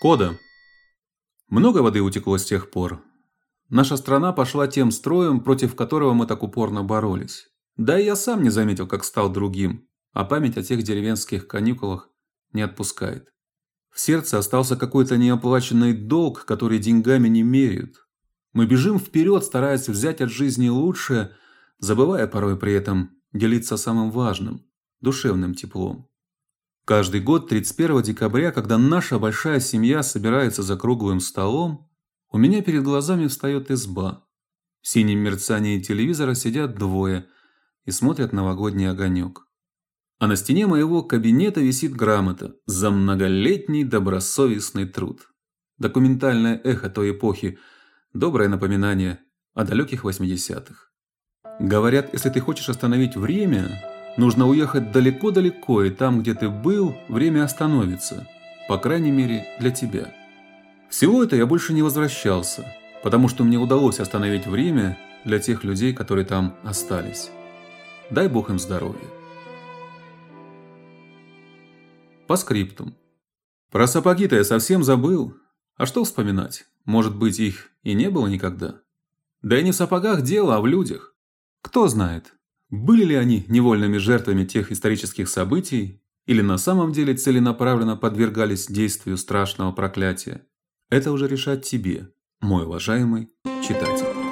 Кода. Много воды утекло с тех пор. Наша страна пошла тем строем, против которого мы так упорно боролись. Да и я сам не заметил, как стал другим, а память о тех деревенских каникулах не отпускает. В сердце остался какой-то неоплаченный долг, который деньгами не меряют. Мы бежим вперед, стараясь взять от жизни лучшее, забывая порой при этом делиться самым важным душевным теплом. Каждый год 31 декабря, когда наша большая семья собирается за круглым столом, у меня перед глазами встает изба. В синем мерцании телевизора сидят двое и смотрят новогодний огонек. А на стене моего кабинета висит грамота за многолетний добросовестный труд. Документальное эхо той эпохи, доброе напоминание о далеких 80-х. Говорят, если ты хочешь остановить время, Нужно уехать далеко-далеко, и там, где ты был, время остановится. По крайней мере, для тебя. В село это я больше не возвращался, потому что мне удалось остановить время для тех людей, которые там остались. Дай бог им здоровья. По скриптум. Про сапоги-то я совсем забыл. А что вспоминать? Может быть, их и не было никогда? Да и не в сапогах дело, а в людях. Кто знает, были ли они невольными жертвами тех исторических событий или на самом деле целенаправленно подвергались действию страшного проклятия? Это уже решать тебе, мой уважаемый читатель.